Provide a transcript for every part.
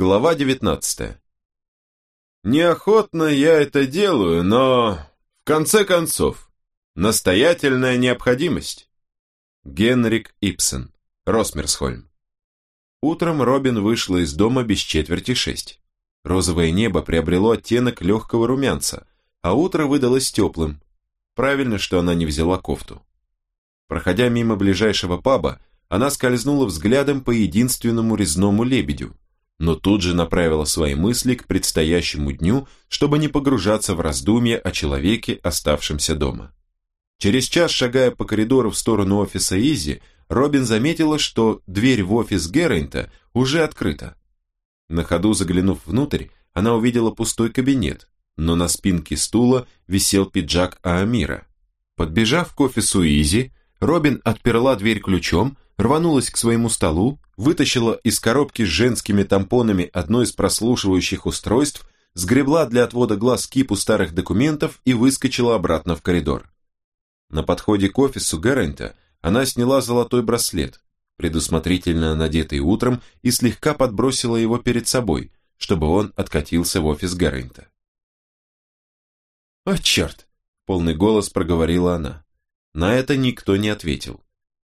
Глава 19 Неохотно я это делаю, но... В конце концов, настоятельная необходимость. Генрик Ипсен, Росмерсхольм. Утром Робин вышла из дома без четверти шесть. Розовое небо приобрело оттенок легкого румянца, а утро выдалось теплым. Правильно, что она не взяла кофту. Проходя мимо ближайшего паба, она скользнула взглядом по единственному резному лебедю, но тут же направила свои мысли к предстоящему дню, чтобы не погружаться в раздумья о человеке, оставшемся дома. Через час, шагая по коридору в сторону офиса Изи, Робин заметила, что дверь в офис Геррента уже открыта. На ходу заглянув внутрь, она увидела пустой кабинет, но на спинке стула висел пиджак Аамира. Подбежав к офису Изи, Робин отперла дверь ключом, рванулась к своему столу, вытащила из коробки с женскими тампонами одно из прослушивающих устройств, сгребла для отвода глаз кипу старых документов и выскочила обратно в коридор. На подходе к офису Гэррента она сняла золотой браслет, предусмотрительно надетый утром, и слегка подбросила его перед собой, чтобы он откатился в офис Гэррента. «О, черт!» – полный голос проговорила она. На это никто не ответил.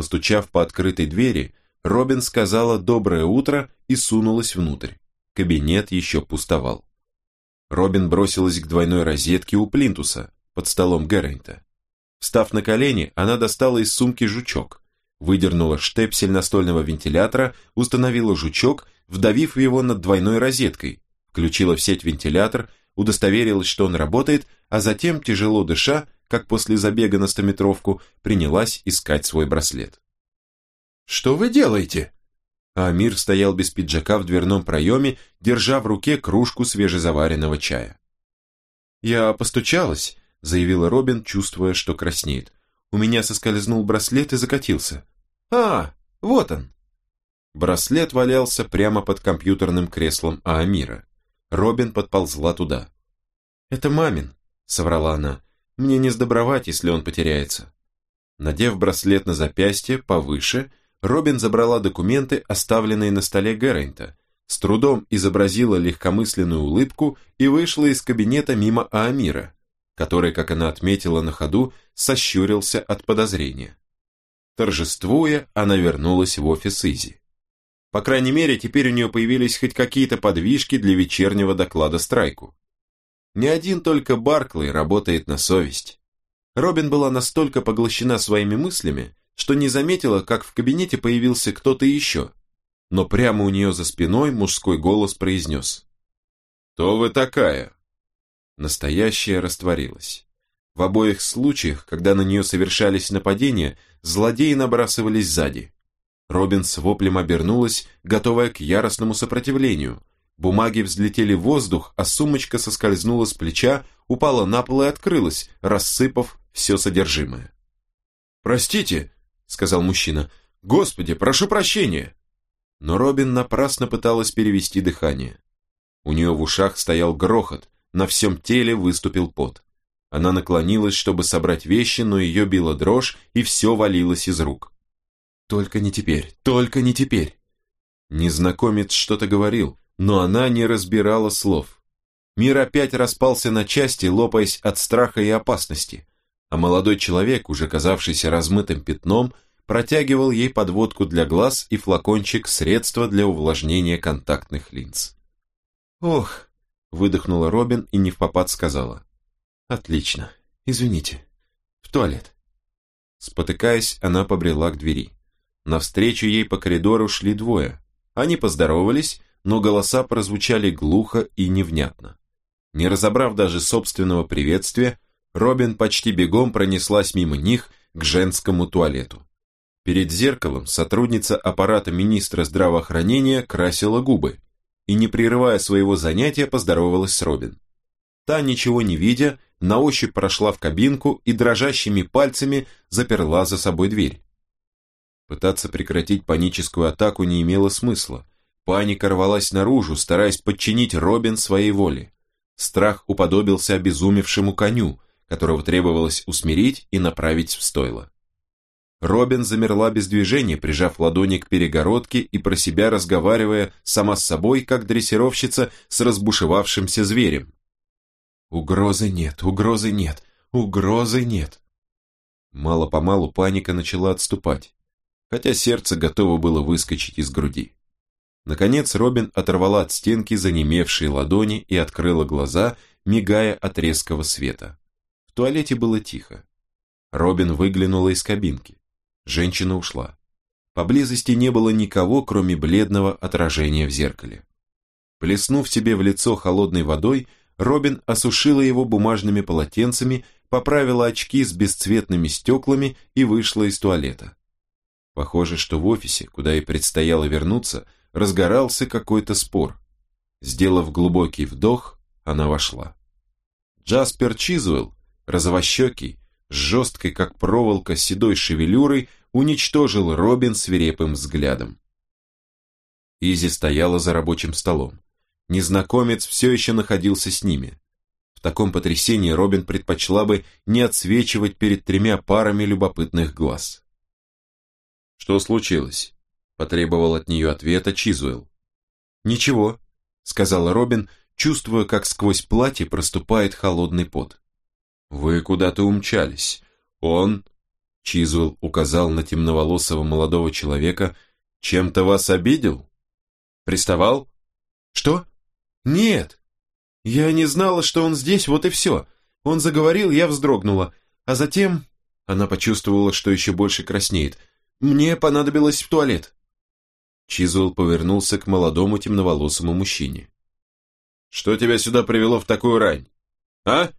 Постучав по открытой двери, Робин сказала «доброе утро» и сунулась внутрь. Кабинет еще пустовал. Робин бросилась к двойной розетке у плинтуса, под столом Геррента. Встав на колени, она достала из сумки жучок, выдернула штепсель настольного вентилятора, установила жучок, вдавив его над двойной розеткой, включила в сеть вентилятор, удостоверилась, что он работает, а затем, тяжело дыша, как после забега на стометровку, принялась искать свой браслет. «Что вы делаете?» Амир стоял без пиджака в дверном проеме, держа в руке кружку свежезаваренного чая. «Я постучалась», — заявила Робин, чувствуя, что краснеет. «У меня соскользнул браслет и закатился». «А, вот он!» Браслет валялся прямо под компьютерным креслом Аамира. Робин подползла туда. «Это мамин», — соврала она. Мне не сдобровать, если он потеряется. Надев браслет на запястье повыше, Робин забрала документы, оставленные на столе Геррента, с трудом изобразила легкомысленную улыбку и вышла из кабинета мимо Аамира, который, как она отметила на ходу, сощурился от подозрения. Торжествуя, она вернулась в офис Изи. По крайней мере, теперь у нее появились хоть какие-то подвижки для вечернего доклада страйку. Не один только Барклey работает на совесть. Робин была настолько поглощена своими мыслями, что не заметила, как в кабинете появился кто-то еще. Но прямо у нее за спиной мужской голос произнес. «Кто вы такая?» Настоящая растворилась. В обоих случаях, когда на нее совершались нападения, злодеи набрасывались сзади. Робин с воплем обернулась, готовая к яростному сопротивлению, Бумаги взлетели в воздух, а сумочка соскользнула с плеча, упала на пол и открылась, рассыпав все содержимое. «Простите», — сказал мужчина, — «Господи, прошу прощения». Но Робин напрасно пыталась перевести дыхание. У нее в ушах стоял грохот, на всем теле выступил пот. Она наклонилась, чтобы собрать вещи, но ее била дрожь, и все валилось из рук. «Только не теперь, только не теперь!» Незнакомец что-то говорил, но она не разбирала слов. Мир опять распался на части, лопаясь от страха и опасности, а молодой человек, уже казавшийся размытым пятном, протягивал ей подводку для глаз и флакончик средства для увлажнения контактных линз. «Ох!» – выдохнула Робин и не в попад сказала. «Отлично. Извините. В туалет». Спотыкаясь, она побрела к двери. Навстречу ей по коридору шли двое. Они поздоровались, но голоса прозвучали глухо и невнятно. Не разобрав даже собственного приветствия, Робин почти бегом пронеслась мимо них к женскому туалету. Перед зеркалом сотрудница аппарата министра здравоохранения красила губы и, не прерывая своего занятия, поздоровалась с Робин. Та, ничего не видя, на ощупь прошла в кабинку и дрожащими пальцами заперла за собой дверь. Пытаться прекратить паническую атаку не имело смысла. Паника рвалась наружу, стараясь подчинить Робин своей воле. Страх уподобился обезумевшему коню, которого требовалось усмирить и направить в стойло. Робин замерла без движения, прижав ладони к перегородке и про себя разговаривая сама с собой, как дрессировщица с разбушевавшимся зверем. Угрозы нет, угрозы нет, угрозы нет. Мало-помалу паника начала отступать, хотя сердце готово было выскочить из груди. Наконец Робин оторвала от стенки занемевшие ладони и открыла глаза, мигая от резкого света. В туалете было тихо. Робин выглянула из кабинки. Женщина ушла. Поблизости не было никого, кроме бледного отражения в зеркале. Плеснув себе в лицо холодной водой, Робин осушила его бумажными полотенцами, поправила очки с бесцветными стеклами и вышла из туалета. Похоже, что в офисе, куда ей предстояло вернуться, разгорался какой-то спор. Сделав глубокий вдох, она вошла. Джаспер Чизвелл, розовощекий, с жесткой, как проволока, седой шевелюрой, уничтожил Робин свирепым взглядом. Изи стояла за рабочим столом. Незнакомец все еще находился с ними. В таком потрясении Робин предпочла бы не отсвечивать перед тремя парами любопытных глаз. «Что случилось?» – потребовал от нее ответа Чизуэлл. «Ничего», – сказала Робин, чувствуя, как сквозь платье проступает холодный пот. «Вы куда-то умчались. Он...» Чизуэлл указал на темноволосого молодого человека. «Чем-то вас обидел? Приставал?» «Что? Нет. Я не знала, что он здесь, вот и все. Он заговорил, я вздрогнула. А затем...» Она почувствовала, что еще больше краснеет. «Мне понадобилось в туалет». Чизуэлл повернулся к молодому темноволосому мужчине. «Что тебя сюда привело в такую рань? А?»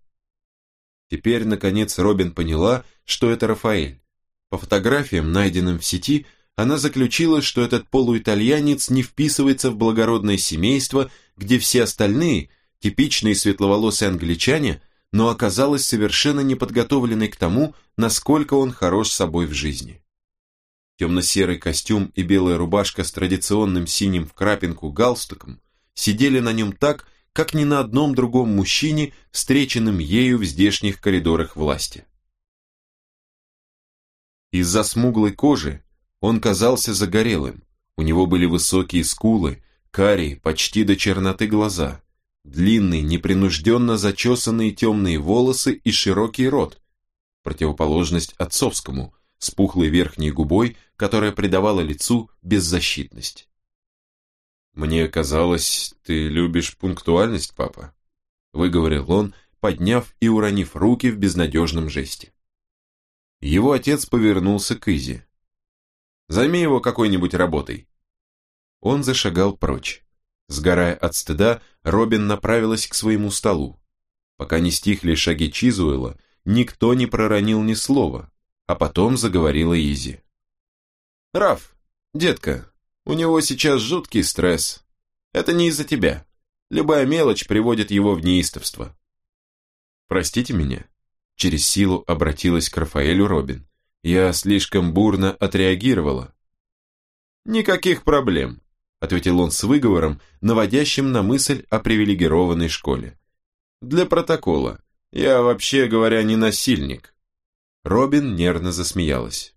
Теперь, наконец, Робин поняла, что это Рафаэль. По фотографиям, найденным в сети, она заключила, что этот полуитальянец не вписывается в благородное семейство, где все остальные, типичные светловолосые англичане, но оказалась совершенно неподготовленной к тому, насколько он хорош собой в жизни. Темно-серый костюм и белая рубашка с традиционным синим в крапинку галстуком сидели на нем так, как ни на одном другом мужчине, встреченном ею в здешних коридорах власти. Из-за смуглой кожи он казался загорелым, у него были высокие скулы, карие, почти до черноты глаза, длинные, непринужденно зачесанные темные волосы и широкий рот, противоположность отцовскому, с пухлой верхней губой, которая придавала лицу беззащитность. «Мне казалось, ты любишь пунктуальность, папа», выговорил он, подняв и уронив руки в безнадежном жесте. Его отец повернулся к Изи. «Займи его какой-нибудь работой». Он зашагал прочь. Сгорая от стыда, Робин направилась к своему столу. Пока не стихли шаги Чизуэла, никто не проронил ни слова, а потом заговорила Изи. «Раф, детка, у него сейчас жуткий стресс. Это не из-за тебя. Любая мелочь приводит его в неистовство. Простите меня. Через силу обратилась к Рафаэлю Робин. Я слишком бурно отреагировала. Никаких проблем, ответил он с выговором, наводящим на мысль о привилегированной школе. Для протокола. Я, вообще говоря, не насильник. Робин нервно засмеялась.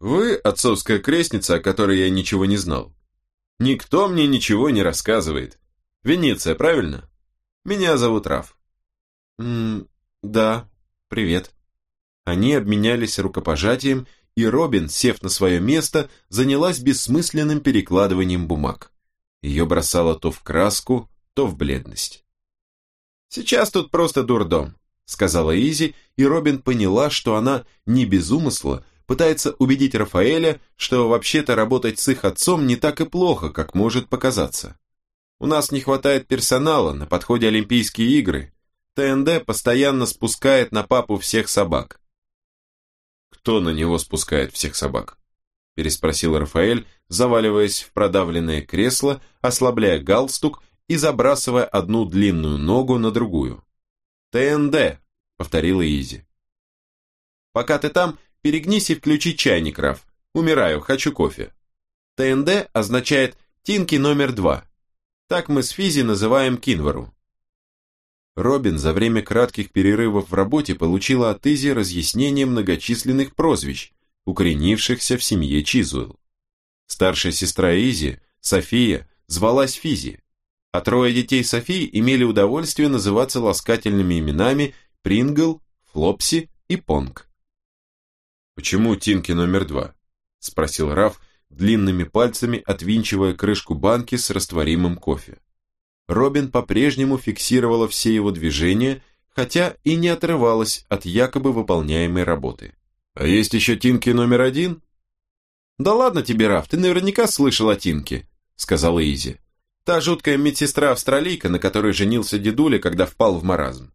Вы отцовская крестница, о которой я ничего не знал. Никто мне ничего не рассказывает. Венеция, правильно? Меня зовут Раф. М да, привет. Они обменялись рукопожатием, и Робин, сев на свое место, занялась бессмысленным перекладыванием бумаг. Ее бросало то в краску, то в бледность. «Сейчас тут просто дурдом», — сказала Изи, и Робин поняла, что она не без умысла пытается убедить Рафаэля, что вообще-то работать с их отцом не так и плохо, как может показаться. У нас не хватает персонала, на подходе Олимпийские игры. ТНД постоянно спускает на папу всех собак. Кто на него спускает всех собак? Переспросил Рафаэль, заваливаясь в продавленное кресло, ослабляя галстук и забрасывая одну длинную ногу на другую. ТНД, повторила Изи. Пока ты там, Перегнись и включи чайник, Раф. Умираю, хочу кофе. ТНД означает «Тинки номер два». Так мы с Физи называем Кинвару. Робин за время кратких перерывов в работе получила от Изи разъяснение многочисленных прозвищ, укоренившихся в семье Чизуэлл. Старшая сестра Изи, София, звалась Физи, а трое детей Софии имели удовольствие называться ласкательными именами Прингл, Флопси и Понг. «Почему Тинки номер два?» – спросил Раф, длинными пальцами отвинчивая крышку банки с растворимым кофе. Робин по-прежнему фиксировала все его движения, хотя и не отрывалась от якобы выполняемой работы. «А есть еще Тинки номер один?» «Да ладно тебе, Раф, ты наверняка слышал о Тинке», — сказала Изи. «Та жуткая медсестра-австралийка, на которой женился дедуля, когда впал в маразм.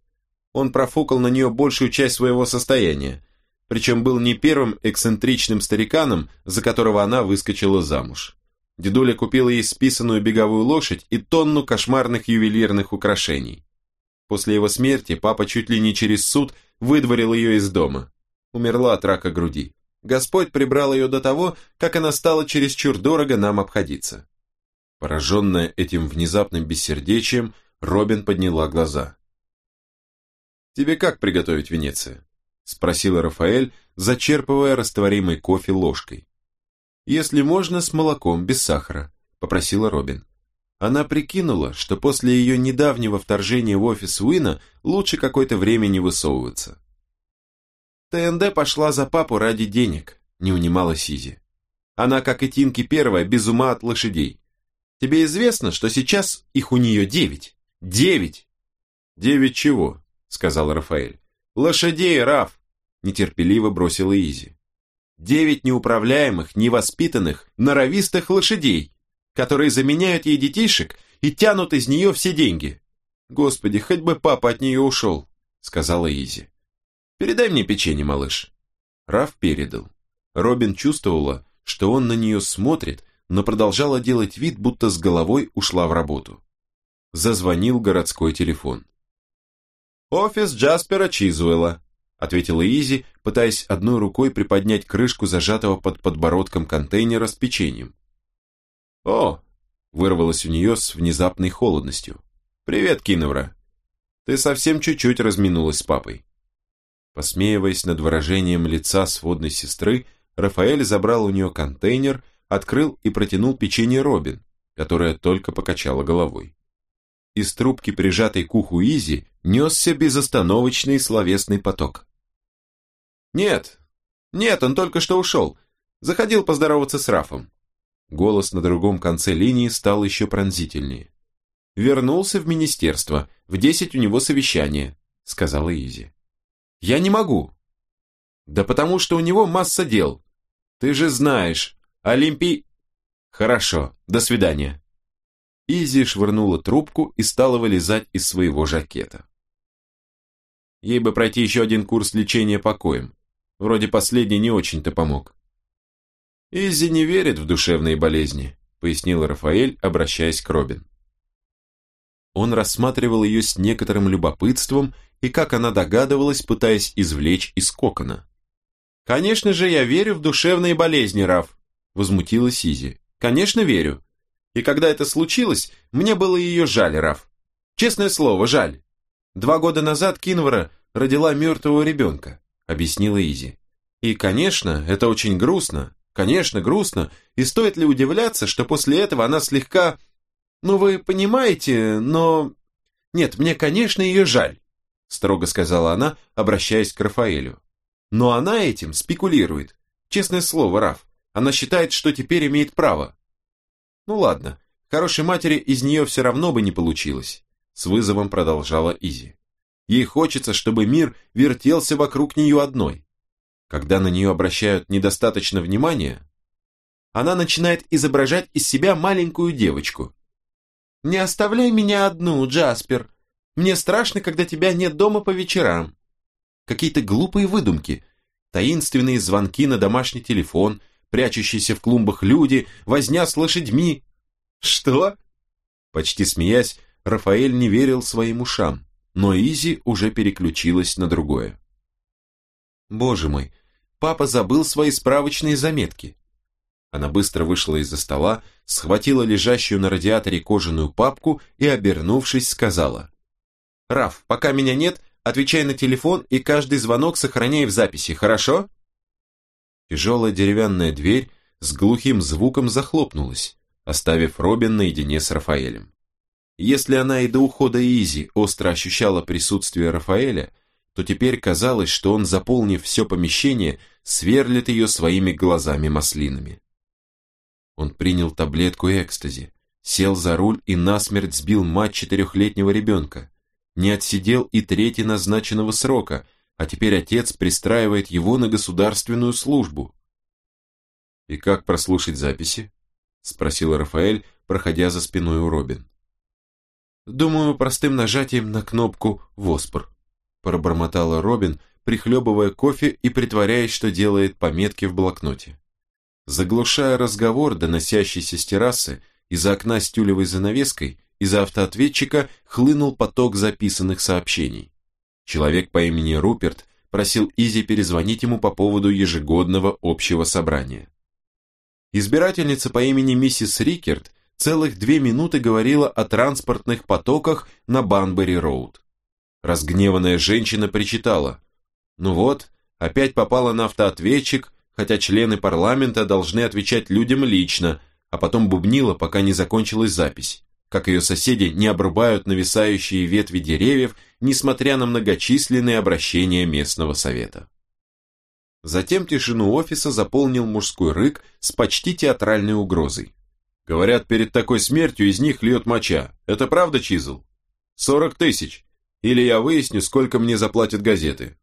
Он профукал на нее большую часть своего состояния, причем был не первым эксцентричным стариканом, за которого она выскочила замуж. Дедуля купил ей списанную беговую лошадь и тонну кошмарных ювелирных украшений. После его смерти папа чуть ли не через суд выдворил ее из дома. Умерла от рака груди. Господь прибрал ее до того, как она стала чересчур дорого нам обходиться. Пораженная этим внезапным бессердечием, Робин подняла глаза. «Тебе как приготовить Венеция?» – спросила Рафаэль, зачерпывая растворимый кофе ложкой. «Если можно, с молоком, без сахара», – попросила Робин. Она прикинула, что после ее недавнего вторжения в офис Уина лучше какое-то время не высовываться. ТНД пошла за папу ради денег, не унимала Сизи. Она, как и Тинки первая, без ума от лошадей. Тебе известно, что сейчас их у нее девять? Девять! Девять чего? Сказал Рафаэль. Лошадей, Раф! Нетерпеливо бросила Изи. Девять неуправляемых, невоспитанных, норовистых лошадей, которые заменяют ей детишек и тянут из нее все деньги. Господи, хоть бы папа от нее ушел, сказала Изи. Передай мне печенье, малыш. Раф передал. Робин чувствовала, что он на нее смотрит, но продолжала делать вид, будто с головой ушла в работу. Зазвонил городской телефон. «Офис Джаспера Чизуэлла», ответила Изи, пытаясь одной рукой приподнять крышку зажатого под подбородком контейнера с печеньем. «О!» – вырвалось у нее с внезапной холодностью. «Привет, Киновра. Ты совсем чуть-чуть разминулась с папой». Посмеиваясь над выражением лица сводной сестры, Рафаэль забрал у нее контейнер, открыл и протянул печенье Робин, которая только покачала головой. Из трубки, прижатой к уху Изи, несся безостановочный словесный поток. «Нет, нет, он только что ушел. Заходил поздороваться с Рафом». Голос на другом конце линии стал еще пронзительнее. «Вернулся в министерство. В десять у него совещание», — сказала Изи. «Я не могу». «Да потому что у него масса дел. Ты же знаешь, Олимпий...» «Хорошо, до свидания». Изи швырнула трубку и стала вылезать из своего жакета. Ей бы пройти еще один курс лечения покоем. Вроде последний не очень-то помог. «Изи не верит в душевные болезни», пояснил Рафаэль, обращаясь к Робин. Он рассматривал ее с некоторым любопытством и, как она догадывалась, пытаясь извлечь из кокона. «Конечно же, я верю в душевные болезни, Раф», возмутилась Изи. «Конечно верю. И когда это случилось, мне было ее жаль, Раф. Честное слово, жаль. Два года назад Кинвара родила мертвого ребенка объяснила Изи. И, конечно, это очень грустно, конечно, грустно, и стоит ли удивляться, что после этого она слегка... Ну, вы понимаете, но... Нет, мне, конечно, ее жаль, строго сказала она, обращаясь к Рафаэлю. Но она этим спекулирует. Честное слово, Раф, она считает, что теперь имеет право. Ну ладно, хорошей матери из нее все равно бы не получилось, с вызовом продолжала Изи. Ей хочется, чтобы мир вертелся вокруг нее одной. Когда на нее обращают недостаточно внимания, она начинает изображать из себя маленькую девочку. «Не оставляй меня одну, Джаспер. Мне страшно, когда тебя нет дома по вечерам». Какие-то глупые выдумки, таинственные звонки на домашний телефон, прячущиеся в клумбах люди, возня с лошадьми. «Что?» Почти смеясь, Рафаэль не верил своим ушам но Изи уже переключилась на другое. «Боже мой, папа забыл свои справочные заметки». Она быстро вышла из-за стола, схватила лежащую на радиаторе кожаную папку и, обернувшись, сказала. «Раф, пока меня нет, отвечай на телефон и каждый звонок сохраняй в записи, хорошо?» Тяжелая деревянная дверь с глухим звуком захлопнулась, оставив Робин наедине с Рафаэлем. Если она и до ухода Изи остро ощущала присутствие Рафаэля, то теперь казалось, что он, заполнив все помещение, сверлит ее своими глазами-маслинами. Он принял таблетку экстази, сел за руль и насмерть сбил мать четырехлетнего ребенка, не отсидел и трети назначенного срока, а теперь отец пристраивает его на государственную службу. «И как прослушать записи?» – спросил Рафаэль, проходя за спиной у Робин. «Думаю, простым нажатием на кнопку «Воспр», – пробормотала Робин, прихлебывая кофе и притворяясь, что делает пометки в блокноте. Заглушая разговор, доносящийся с террасы, из-за окна с тюлевой занавеской, из-за автоответчика хлынул поток записанных сообщений. Человек по имени Руперт просил Изи перезвонить ему по поводу ежегодного общего собрания. Избирательница по имени миссис Рикерт целых две минуты говорила о транспортных потоках на Банбери-Роуд. Разгневанная женщина причитала, «Ну вот, опять попала на автоответчик, хотя члены парламента должны отвечать людям лично, а потом бубнила, пока не закончилась запись как ее соседи не обрубают нависающие ветви деревьев, несмотря на многочисленные обращения местного совета. Затем тишину офиса заполнил мужской рык с почти театральной угрозой. Говорят, перед такой смертью из них льет моча. Это правда, Чизл? Сорок тысяч. Или я выясню, сколько мне заплатят газеты.